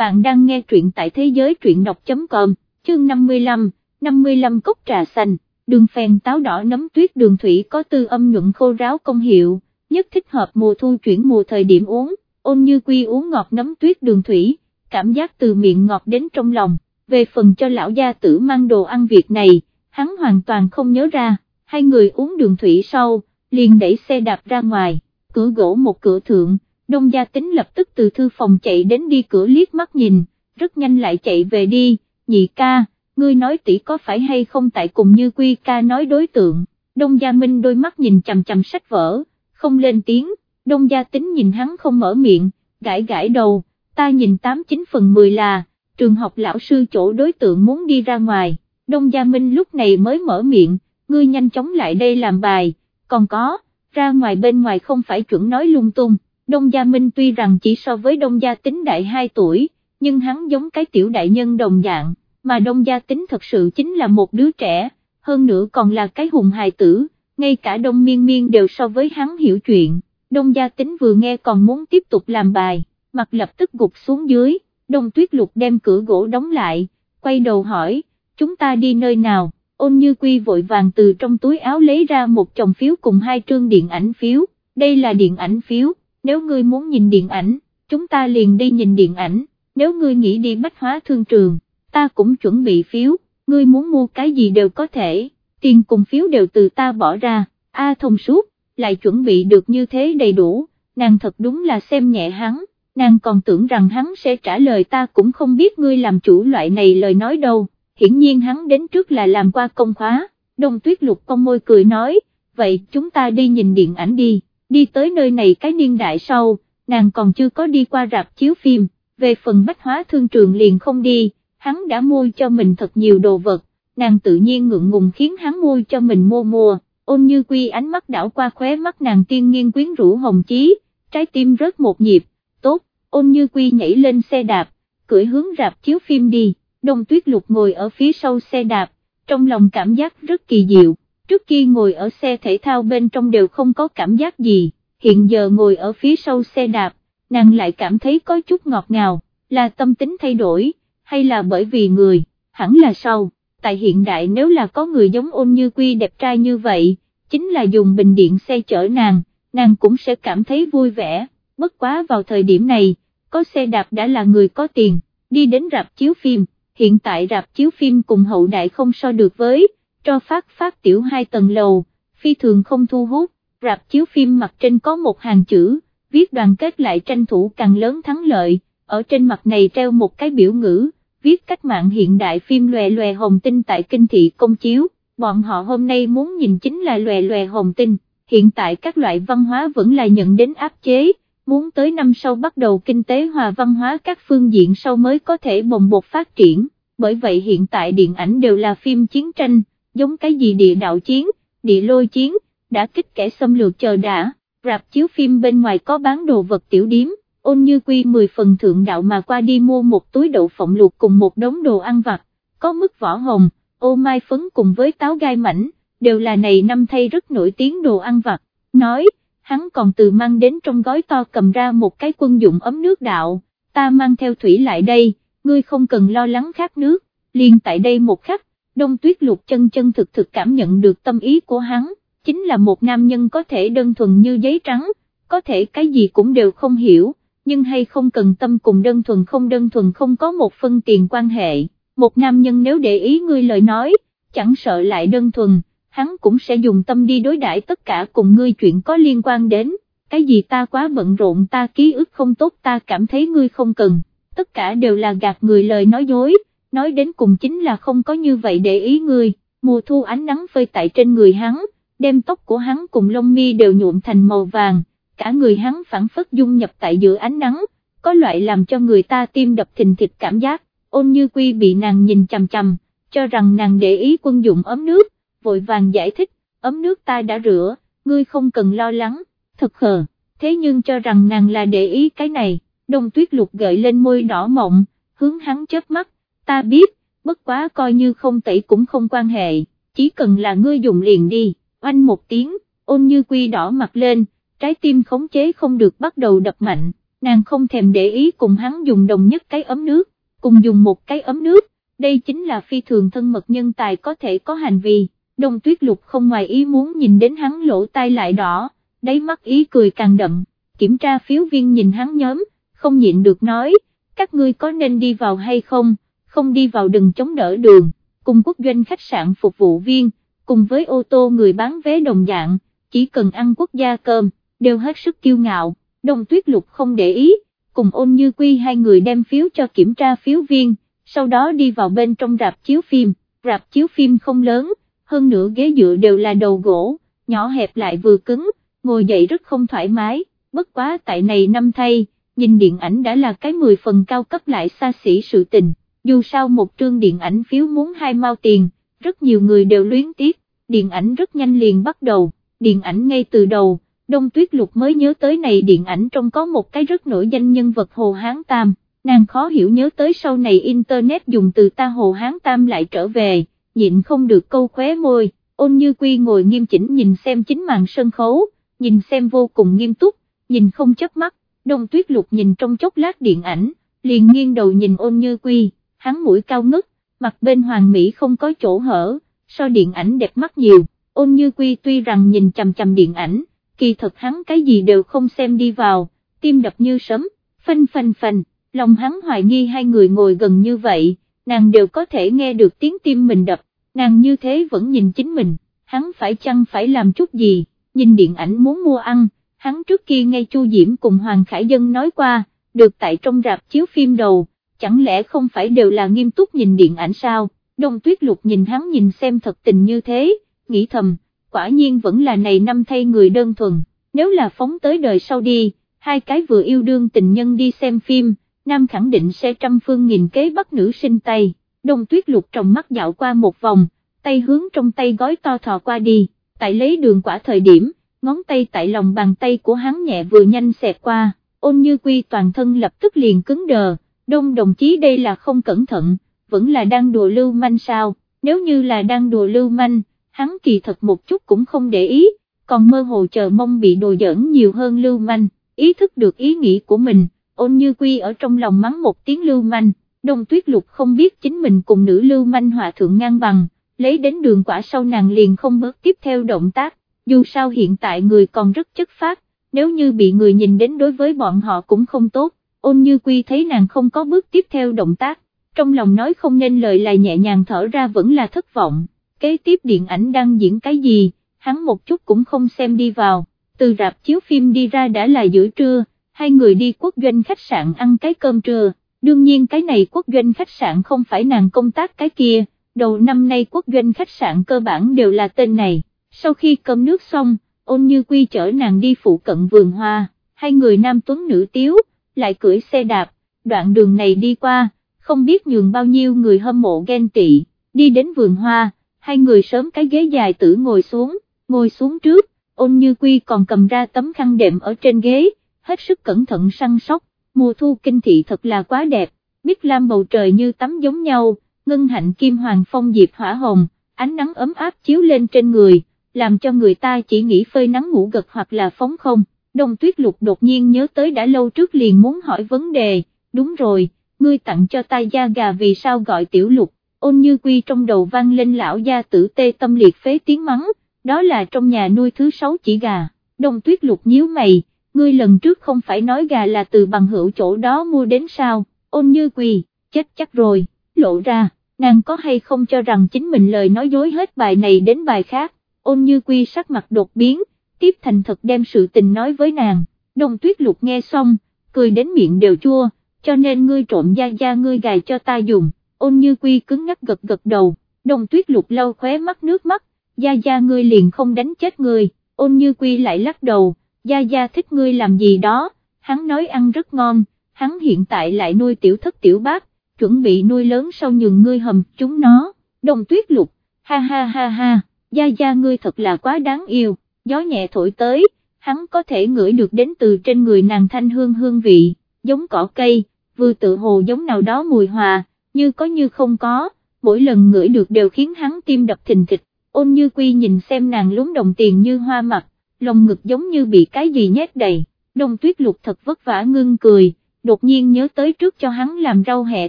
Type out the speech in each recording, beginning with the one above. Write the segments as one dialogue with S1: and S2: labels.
S1: bạn đang nghe truyện tại thế giới truyện đọc.com, chương 55, 55 cốc trà xanh, đường phèn táo đỏ nấm tuyết đường thủy có tư âm nhuận khô ráo công hiệu, nhất thích hợp mùa thu chuyển mùa thời điểm uống, ôn như quy uống ngọt nấm tuyết đường thủy, cảm giác từ miệng ngọt đến trong lòng, về phần cho lão gia tử mang đồ ăn việc này, hắn hoàn toàn không nhớ ra, hai người uống đường thủy sau, liền đẩy xe đạp ra ngoài, cửa gỗ một cửa thượng, đông gia tính lập tức từ thư phòng chạy đến đi cửa liếc mắt nhìn, rất nhanh lại chạy về đi, nhị ca, ngươi nói tỷ có phải hay không tại cùng như quy ca nói đối tượng, đông gia minh đôi mắt nhìn chằm chằm sách vở, không lên tiếng, đông gia tính nhìn hắn không mở miệng, gãi gãi đầu, ta nhìn 89 phần 10 là, trường học lão sư chỗ đối tượng muốn đi ra ngoài, đông gia minh lúc này mới mở miệng, ngươi nhanh chóng lại đây làm bài, còn có, ra ngoài bên ngoài không phải chuẩn nói lung tung. Đông Gia Minh tuy rằng chỉ so với Đông Gia Tính đại 2 tuổi, nhưng hắn giống cái tiểu đại nhân đồng dạng, mà Đông Gia Tính thật sự chính là một đứa trẻ, hơn nữa còn là cái hùng hài tử, ngay cả Đông Miên Miên đều so với hắn hiểu chuyện, Đông Gia Tính vừa nghe còn muốn tiếp tục làm bài, mặt lập tức gục xuống dưới, Đông Tuyết Lục đem cửa gỗ đóng lại, quay đầu hỏi, chúng ta đi nơi nào, ôn như quy vội vàng từ trong túi áo lấy ra một chồng phiếu cùng hai trương điện ảnh phiếu, đây là điện ảnh phiếu nếu ngươi muốn nhìn điện ảnh, chúng ta liền đi nhìn điện ảnh, nếu ngươi nghĩ đi bách hóa thương trường, ta cũng chuẩn bị phiếu, ngươi muốn mua cái gì đều có thể, tiền cùng phiếu đều từ ta bỏ ra, a thông suốt, lại chuẩn bị được như thế đầy đủ, nàng thật đúng là xem nhẹ hắn, nàng còn tưởng rằng hắn sẽ trả lời ta cũng không biết ngươi làm chủ loại này lời nói đâu, hiển nhiên hắn đến trước là làm qua công khóa, đông tuyết lục con môi cười nói, vậy chúng ta đi nhìn điện ảnh đi đi tới nơi này cái niên đại sau, nàng còn chưa có đi qua rạp chiếu phim, về phần bách hóa thương trường liền không đi, hắn đã mua cho mình thật nhiều đồ vật, nàng tự nhiên ngượng ngùng khiến hắn mua cho mình mua mua, ôn như quy ánh mắt đảo qua khóe mắt nàng tiên nghiên quyến rũ hồng chí, trái tim rớt một nhịp, tốt, ôn như quy nhảy lên xe đạp, cưỡi hướng rạp chiếu phim đi, đông tuyết lục ngồi ở phía sau xe đạp, trong lòng cảm giác rất kỳ diệu, trước kia ngồi ở xe thể thao bên trong đều không có cảm giác gì, hiện giờ ngồi ở phía sau xe đạp, nàng lại cảm thấy có chút ngọt ngào, là tâm tính thay đổi, hay là bởi vì người, hẳn là sau, tại hiện đại nếu là có người giống ôn như quy đẹp trai như vậy, chính là dùng bình điện xe chở nàng, nàng cũng sẽ cảm thấy vui vẻ, bất quá vào thời điểm này, có xe đạp đã là người có tiền, đi đến rạp chiếu phim, hiện tại rạp chiếu phim cùng hậu đại không so được với, cho phát phát tiểu hai tầng lầu, phi thường không thu hút, rạp chiếu phim mặt trên có một hàng chữ, viết đoàn kết lại tranh thủ càng lớn thắng lợi, ở trên mặt này treo một cái biểu ngữ, viết cách mạng hiện đại phim lòe lòe hồng tinh tại kinh thị công chiếu, bọn họ hôm nay muốn nhìn chính là lòe lòe hồng tinh, hiện tại các loại văn hóa vẫn là nhận đến áp chế, muốn tới năm sau bắt đầu kinh tế hòa văn hóa các phương diện sau mới có thể bồng bột phát triển, bởi vậy hiện tại điện ảnh đều là phim chiến tranh, giống cái gì địa đạo chiến, địa lôi chiến, đã kích kẻ xâm lược chờ đã, rạp chiếu phim bên ngoài có bán đồ vật tiểu điếm, ôn như quy 10 phần thượng đạo mà qua đi mua một túi đậu phộng luộc cùng một đống đồ ăn vặt, có mức vỏ hồng, ô mai phấn cùng với táo gai mảnh, đều là này năm thay rất nổi tiếng đồ ăn vặt, nói, hắn còn từ mang đến trong gói to cầm ra một cái quân dụng ấm nước đạo, ta mang theo thủy lại đây, ngươi không cần lo lắng khát nước, liền tại đây một khắc, đông tuyết lục chân chân thực thực cảm nhận được tâm ý của hắn, chính là một nam nhân có thể đơn thuần như giấy trắng, có thể cái gì cũng đều không hiểu, nhưng hay không cần tâm cùng đơn thuần không đơn thuần không có một phân tiền quan hệ, một nam nhân nếu để ý ngươi lời nói, chẳng sợ lại đơn thuần, hắn cũng sẽ dùng tâm đi đối đãi tất cả cùng ngươi chuyện có liên quan đến, cái gì ta quá bận rộn ta ký ức không tốt ta cảm thấy ngươi không cần, tất cả đều là gạt người lời nói dối nói đến cùng chính là không có như vậy để ý người, mùa thu ánh nắng phơi tại trên người hắn, đem tóc của hắn cùng lông mi đều nhuộm thành màu vàng, cả người hắn phản phất dung nhập tại giữa ánh nắng, có loại làm cho người ta tim đập thình thịch cảm giác, ôn như quy bị nàng nhìn chằm chằm, cho rằng nàng để ý quân dụng ấm nước, vội vàng giải thích, ấm nước ta đã rửa, ngươi không cần lo lắng, thật khờ, thế nhưng cho rằng nàng là để ý cái này, đông tuyết lục gợi lên môi đỏ mộng, hướng hắn chớp mắt, ta biết, bất quá coi như không tẩy cũng không quan hệ, chỉ cần là ngươi dùng liền đi, oanh một tiếng, ôn như quy đỏ mặt lên, trái tim khống chế không được bắt đầu đập mạnh, nàng không thèm để ý cùng hắn dùng đồng nhất cái ấm nước, cùng dùng một cái ấm nước, đây chính là phi thường thân mật nhân tài có thể có hành vi, đông tuyết lục không ngoài ý muốn nhìn đến hắn lỗ tai lại đỏ, đáy mắt ý cười càng đậm, kiểm tra phiếu viên nhìn hắn nhóm, không nhịn được nói, các ngươi có nên đi vào hay không, không đi vào đừng chống đỡ đường, cùng quốc doanh khách sạn phục vụ viên, cùng với ô tô người bán vé đồng dạng, chỉ cần ăn quốc gia cơm, đều hết sức kiêu ngạo, đông tuyết lục không để ý, cùng ôn như quy hai người đem phiếu cho kiểm tra phiếu viên, sau đó đi vào bên trong rạp chiếu phim, rạp chiếu phim không lớn, hơn nữa ghế dựa đều là đầu gỗ, nhỏ hẹp lại vừa cứng, ngồi dậy rất không thoải mái, bất quá tại này năm thay, nhìn điện ảnh đã là cái 10 phần cao cấp lại xa xỉ sự tình, dù sao một trương điện ảnh phiếu muốn hai mao tiền, rất nhiều người đều luyến tiếc, điện ảnh rất nhanh liền bắt đầu, điện ảnh ngay từ đầu, Đông Tuyết Lục mới nhớ tới này điện ảnh trong có một cái rất nổi danh nhân vật Hồ Hán Tam, nàng khó hiểu nhớ tới sau này Internet dùng từ ta Hồ Hán Tam lại trở về, nhịn không được câu khóe môi, ôn như quy ngồi nghiêm chỉnh nhìn xem chính màn sân khấu, nhìn xem vô cùng nghiêm túc, nhìn không chớp mắt, Đông Tuyết Lục nhìn trong chốc lát điện ảnh, liền nghiêng đầu nhìn ôn như quy, hắn mũi cao ngất, mặt bên hoàng mỹ không có chỗ hở, so điện ảnh đẹp mắt nhiều, ôn như quy tuy rằng nhìn chầm chầm điện ảnh, kỳ thật hắn cái gì đều không xem đi vào, tim đập như sấm, phanh phanh phanh, lòng hắn hoài nghi hai người ngồi gần như vậy, nàng đều có thể nghe được tiếng tim mình đập, nàng như thế vẫn nhìn chính mình, hắn phải chăng phải làm chút gì, nhìn điện ảnh muốn mua ăn, hắn trước kia ngay Chu Diễm cùng Hoàng Khải Dân nói qua, được tại trong rạp chiếu phim đầu, chẳng lẽ không phải đều là nghiêm túc nhìn điện ảnh sao, đông tuyết lục nhìn hắn nhìn xem thật tình như thế, nghĩ thầm, quả nhiên vẫn là này năm thay người đơn thuần, nếu là phóng tới đời sau đi, hai cái vừa yêu đương tình nhân đi xem phim, nam khẳng định sẽ trăm phương nghìn kế bắt nữ sinh tay, đông tuyết lục trong mắt dạo qua một vòng, tay hướng trong tay gói to thò qua đi, tại lấy đường quả thời điểm, ngón tay tại lòng bàn tay của hắn nhẹ vừa nhanh xẹt qua, ôn như quy toàn thân lập tức liền cứng đờ, đông đồng chí đây là không cẩn thận, vẫn là đang đùa lưu manh sao, nếu như là đang đùa lưu manh, hắn kỳ thật một chút cũng không để ý, còn mơ hồ chờ mong bị đồ giỡn nhiều hơn lưu manh, ý thức được ý nghĩ của mình, ôn như quy ở trong lòng mắng một tiếng lưu manh, đông tuyết lục không biết chính mình cùng nữ lưu manh hòa thượng ngang bằng, lấy đến đường quả sau nàng liền không bước tiếp theo động tác, dù sao hiện tại người còn rất chất phát, nếu như bị người nhìn đến đối với bọn họ cũng không tốt, ôn như quy thấy nàng không có bước tiếp theo động tác, trong lòng nói không nên lời lại nhẹ nhàng thở ra vẫn là thất vọng, kế tiếp điện ảnh đang diễn cái gì, hắn một chút cũng không xem đi vào, từ rạp chiếu phim đi ra đã là giữa trưa, hai người đi quốc doanh khách sạn ăn cái cơm trưa, đương nhiên cái này quốc doanh khách sạn không phải nàng công tác cái kia, đầu năm nay quốc doanh khách sạn cơ bản đều là tên này, sau khi cơm nước xong, ôn như quy chở nàng đi phụ cận vườn hoa, hai người nam tuấn nữ tiếu, lại cưỡi xe đạp, đoạn đường này đi qua, không biết nhường bao nhiêu người hâm mộ ghen tị, đi đến vườn hoa, hai người sớm cái ghế dài tử ngồi xuống, ngồi xuống trước, ôn như quy còn cầm ra tấm khăn đệm ở trên ghế, hết sức cẩn thận săn sóc, mùa thu kinh thị thật là quá đẹp, biết lam bầu trời như tắm giống nhau, ngân hạnh kim hoàng phong diệp hỏa hồng, ánh nắng ấm áp chiếu lên trên người, làm cho người ta chỉ nghĩ phơi nắng ngủ gật hoặc là phóng không. Đông tuyết lục đột nhiên nhớ tới đã lâu trước liền muốn hỏi vấn đề, đúng rồi, ngươi tặng cho ta da gà vì sao gọi tiểu lục, ôn như quy trong đầu vang lên lão gia tử tê tâm liệt phế tiếng mắng, đó là trong nhà nuôi thứ sáu chỉ gà, đông tuyết lục nhíu mày, ngươi lần trước không phải nói gà là từ bằng hữu chỗ đó mua đến sao, ôn như quy, chết chắc rồi, lộ ra, nàng có hay không cho rằng chính mình lời nói dối hết bài này đến bài khác, ôn như quy sắc mặt đột biến, tiếp thành thật đem sự tình nói với nàng, đồng tuyết lục nghe xong, cười đến miệng đều chua, cho nên ngươi trộm da da ngươi gài cho ta dùng, ôn như quy cứng ngắc gật gật đầu, đồng tuyết lục lâu khóe mắt nước mắt, da da ngươi liền không đánh chết ngươi, ôn như quy lại lắc đầu, da da thích ngươi làm gì đó, hắn nói ăn rất ngon, hắn hiện tại lại nuôi tiểu thất tiểu bác, chuẩn bị nuôi lớn sau nhường ngươi hầm chúng nó, đồng tuyết lục, ha ha ha ha, da da ngươi thật là quá đáng yêu, gió nhẹ thổi tới, hắn có thể ngửi được đến từ trên người nàng thanh hương hương vị, giống cỏ cây, vừa tự hồ giống nào đó mùi hòa, như có như không có, mỗi lần ngửi được đều khiến hắn tim đập thình thịch, ôn như quy nhìn xem nàng lúng đồng tiền như hoa mặt, lòng ngực giống như bị cái gì nhét đầy, đông tuyết lục thật vất vả ngưng cười, đột nhiên nhớ tới trước cho hắn làm rau hẹ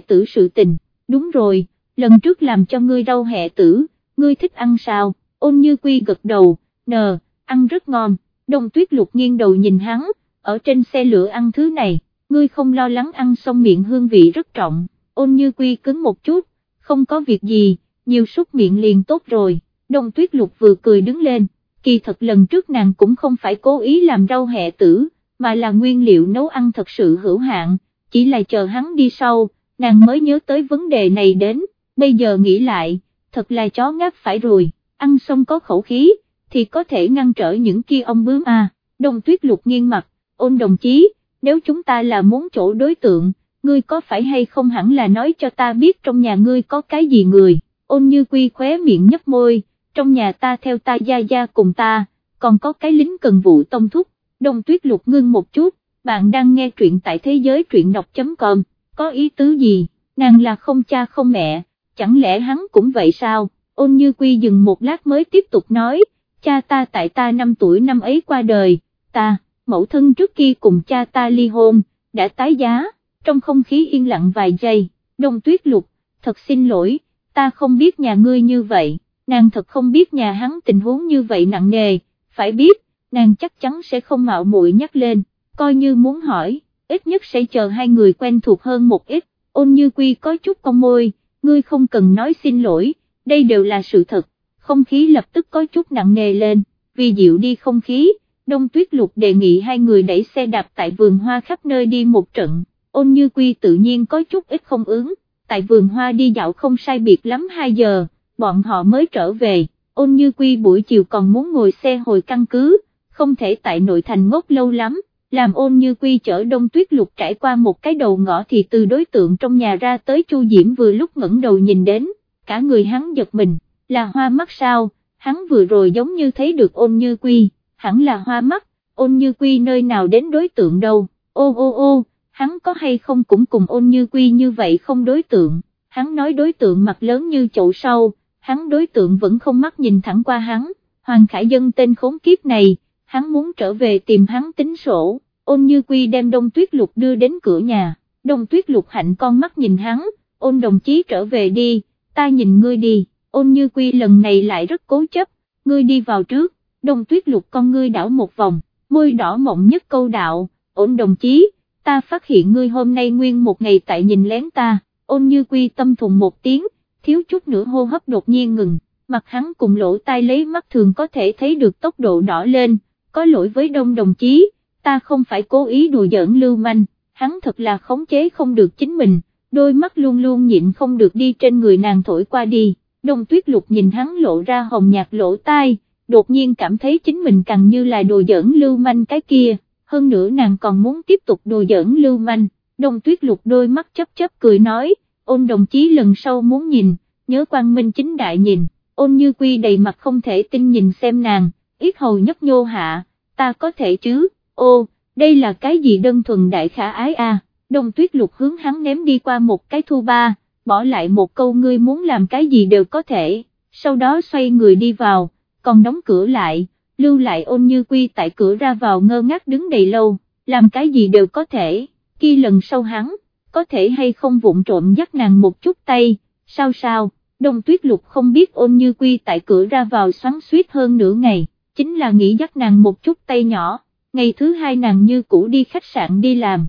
S1: tử sự tình, đúng rồi, lần trước làm cho ngươi rau hẹ tử, ngươi thích ăn sao, ôn như quy gật đầu, nờ, ăn rất ngon, đông tuyết lục nghiêng đầu nhìn hắn, ở trên xe lửa ăn thứ này, ngươi không lo lắng ăn xong miệng hương vị rất trọng, ôn như quy cứng một chút, không có việc gì, nhiều súc miệng liền tốt rồi, đông tuyết lục vừa cười đứng lên, kỳ thật lần trước nàng cũng không phải cố ý làm rau hẹ tử, mà là nguyên liệu nấu ăn thật sự hữu hạn, chỉ là chờ hắn đi sau, nàng mới nhớ tới vấn đề này đến, bây giờ nghĩ lại, thật là chó ngáp phải rồi, ăn xong có khẩu khí, thì có thể ngăn trở những kia ông bướm à, đông tuyết lục nghiêng mặt, ôn đồng chí, nếu chúng ta là muốn chỗ đối tượng, ngươi có phải hay không hẳn là nói cho ta biết trong nhà ngươi có cái gì người, ôn như quy khóe miệng nhấp môi, trong nhà ta theo ta gia gia cùng ta, còn có cái lính cần vụ tông thúc, đông tuyết lục ngưng một chút, bạn đang nghe truyện tại thế giới truyện đọc.com, có ý tứ gì, nàng là không cha không mẹ, chẳng lẽ hắn cũng vậy sao, ôn như quy dừng một lát mới tiếp tục nói, cha ta tại ta 5 tuổi năm ấy qua đời, ta, mẫu thân trước kia cùng cha ta ly hôn, đã tái giá, trong không khí yên lặng vài giây, đông tuyết lục, thật xin lỗi, ta không biết nhà ngươi như vậy, nàng thật không biết nhà hắn tình huống như vậy nặng nề, phải biết, nàng chắc chắn sẽ không mạo muội nhắc lên, coi như muốn hỏi, ít nhất sẽ chờ hai người quen thuộc hơn một ít, ôn như quy có chút con môi, ngươi không cần nói xin lỗi, đây đều là sự thật, không khí lập tức có chút nặng nề lên, vì dịu đi không khí, đông tuyết lục đề nghị hai người đẩy xe đạp tại vườn hoa khắp nơi đi một trận, ôn như quy tự nhiên có chút ít không ứng, tại vườn hoa đi dạo không sai biệt lắm 2 giờ, bọn họ mới trở về, ôn như quy buổi chiều còn muốn ngồi xe hồi căn cứ, không thể tại nội thành ngốc lâu lắm, làm ôn như quy chở đông tuyết lục trải qua một cái đầu ngõ thì từ đối tượng trong nhà ra tới Chu Diễm vừa lúc ngẩng đầu nhìn đến, cả người hắn giật mình, là hoa mắt sao, hắn vừa rồi giống như thấy được ôn như quy, hẳn là hoa mắt, ôn như quy nơi nào đến đối tượng đâu, ô ô ô, hắn có hay không cũng cùng ôn như quy như vậy không đối tượng, hắn nói đối tượng mặt lớn như chậu sâu, hắn đối tượng vẫn không mắt nhìn thẳng qua hắn, Hoàng Khải Dân tên khốn kiếp này, hắn muốn trở về tìm hắn tính sổ, ôn như quy đem đông tuyết lục đưa đến cửa nhà, đông tuyết lục hạnh con mắt nhìn hắn, ôn đồng chí trở về đi, ta nhìn ngươi đi, ôn như quy lần này lại rất cố chấp, ngươi đi vào trước, đông tuyết lục con ngươi đảo một vòng, môi đỏ mộng nhất câu đạo, ôn đồng chí, ta phát hiện ngươi hôm nay nguyên một ngày tại nhìn lén ta, ôn như quy tâm thùng một tiếng, thiếu chút nữa hô hấp đột nhiên ngừng, mặt hắn cùng lỗ tai lấy mắt thường có thể thấy được tốc độ đỏ lên, có lỗi với đông đồng chí, ta không phải cố ý đùa giỡn lưu manh, hắn thật là khống chế không được chính mình, đôi mắt luôn luôn nhịn không được đi trên người nàng thổi qua đi, đông tuyết lục nhìn hắn lộ ra hồng nhạt lỗ tai, đột nhiên cảm thấy chính mình càng như là đồ giỡn lưu manh cái kia, hơn nữa nàng còn muốn tiếp tục đồ giỡn lưu manh, đông tuyết lục đôi mắt chấp chấp cười nói, ôn đồng chí lần sau muốn nhìn, nhớ quang minh chính đại nhìn, ôn như quy đầy mặt không thể tin nhìn xem nàng, ít hầu nhấp nhô hạ, ta có thể chứ, ô, đây là cái gì đơn thuần đại khả ái a? đông tuyết lục hướng hắn ném đi qua một cái thu ba, bỏ lại một câu ngươi muốn làm cái gì đều có thể, sau đó xoay người đi vào, còn đóng cửa lại, lưu lại ôn như quy tại cửa ra vào ngơ ngác đứng đầy lâu, làm cái gì đều có thể, khi lần sau hắn, có thể hay không vụng trộm dắt nàng một chút tay, sao sao, đông tuyết lục không biết ôn như quy tại cửa ra vào xoắn suýt hơn nửa ngày, chính là nghĩ dắt nàng một chút tay nhỏ, ngày thứ hai nàng như cũ đi khách sạn đi làm,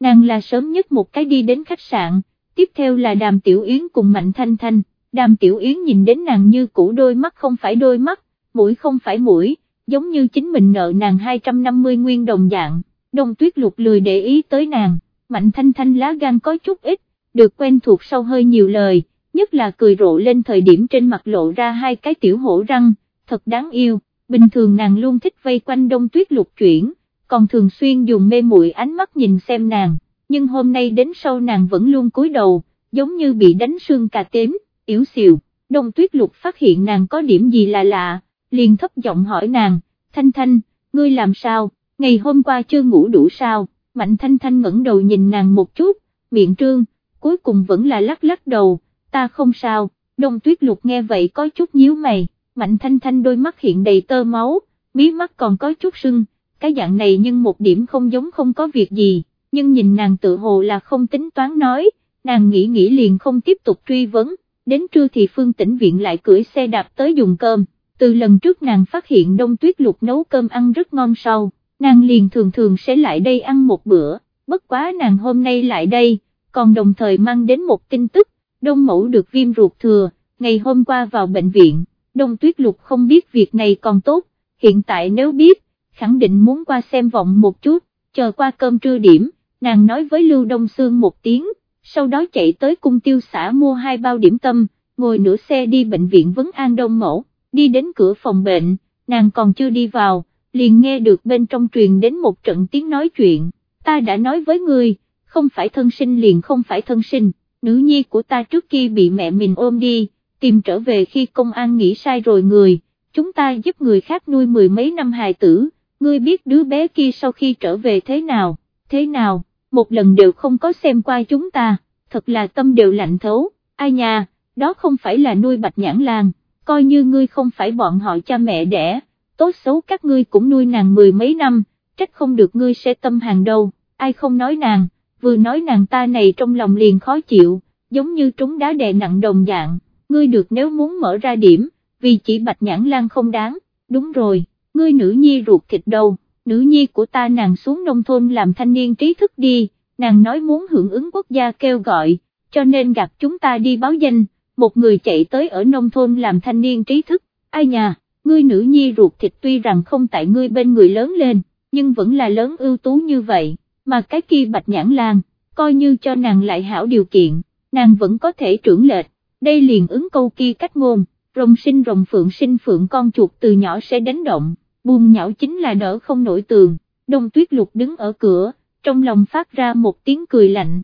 S1: nàng là sớm nhất một cái đi đến khách sạn, tiếp theo là đàm tiểu yến cùng mạnh thanh thanh, đàm tiểu yến nhìn đến nàng như cũ đôi mắt không phải đôi mắt, mũi không phải mũi, giống như chính mình nợ nàng 250 nguyên đồng dạng, đông tuyết lục lười để ý tới nàng, mạnh thanh thanh lá gan có chút ít, được quen thuộc sau hơi nhiều lời, nhất là cười rộ lên thời điểm trên mặt lộ ra hai cái tiểu hổ răng, thật đáng yêu, bình thường nàng luôn thích vây quanh đông tuyết lục chuyển, còn thường xuyên dùng mê muội ánh mắt nhìn xem nàng, nhưng hôm nay đến sau nàng vẫn luôn cúi đầu, giống như bị đánh xương cà tím, yếu xìu, đông tuyết lục phát hiện nàng có điểm gì là lạ, liền thấp giọng hỏi nàng, Thanh Thanh, ngươi làm sao, ngày hôm qua chưa ngủ đủ sao, Mạnh Thanh Thanh ngẩng đầu nhìn nàng một chút, miệng trương, cuối cùng vẫn là lắc lắc đầu, ta không sao, đông tuyết lục nghe vậy có chút nhíu mày, Mạnh Thanh Thanh đôi mắt hiện đầy tơ máu, mí mắt còn có chút sưng, cái dạng này nhưng một điểm không giống không có việc gì, nhưng nhìn nàng tự hồ là không tính toán nói, nàng nghĩ nghĩ liền không tiếp tục truy vấn, đến trưa thì Phương Tĩnh Viện lại cưỡi xe đạp tới dùng cơm, từ lần trước nàng phát hiện đông tuyết lục nấu cơm ăn rất ngon sau, nàng liền thường thường sẽ lại đây ăn một bữa, bất quá nàng hôm nay lại đây, còn đồng thời mang đến một tin tức, đông mẫu được viêm ruột thừa, ngày hôm qua vào bệnh viện, đông tuyết lục không biết việc này còn tốt, hiện tại nếu biết, khẳng định muốn qua xem vọng một chút, chờ qua cơm trưa điểm, nàng nói với Lưu Đông Sương một tiếng, sau đó chạy tới cung tiêu xã mua hai bao điểm tâm, ngồi nửa xe đi bệnh viện vấn an đông mẫu, đi đến cửa phòng bệnh, nàng còn chưa đi vào, liền nghe được bên trong truyền đến một trận tiếng nói chuyện, ta đã nói với ngươi, không phải thân sinh liền không phải thân sinh, nữ nhi của ta trước khi bị mẹ mình ôm đi, tìm trở về khi công an nghĩ sai rồi người, chúng ta giúp người khác nuôi mười mấy năm hài tử, ngươi biết đứa bé kia sau khi trở về thế nào, thế nào, một lần đều không có xem qua chúng ta, thật là tâm đều lạnh thấu, ai nha, đó không phải là nuôi bạch nhãn lan, coi như ngươi không phải bọn họ cha mẹ đẻ, tốt xấu các ngươi cũng nuôi nàng mười mấy năm, trách không được ngươi sẽ tâm hàng đâu, ai không nói nàng, vừa nói nàng ta này trong lòng liền khó chịu, giống như trúng đá đè nặng đồng dạng, ngươi được nếu muốn mở ra điểm, vì chỉ bạch nhãn lan không đáng, đúng rồi, ngươi nữ nhi ruột thịt đâu, nữ nhi của ta nàng xuống nông thôn làm thanh niên trí thức đi, nàng nói muốn hưởng ứng quốc gia kêu gọi, cho nên gặp chúng ta đi báo danh, một người chạy tới ở nông thôn làm thanh niên trí thức, ai nhà, ngươi nữ nhi ruột thịt tuy rằng không tại ngươi bên người lớn lên, nhưng vẫn là lớn ưu tú như vậy, mà cái kia bạch nhãn lan, coi như cho nàng lại hảo điều kiện, nàng vẫn có thể trưởng lệch, đây liền ứng câu kia cách ngôn, rồng sinh rồng phượng sinh phượng con chuột từ nhỏ sẽ đánh động, buồn nhão chính là đỡ không nổi tường, đông tuyết lục đứng ở cửa, trong lòng phát ra một tiếng cười lạnh,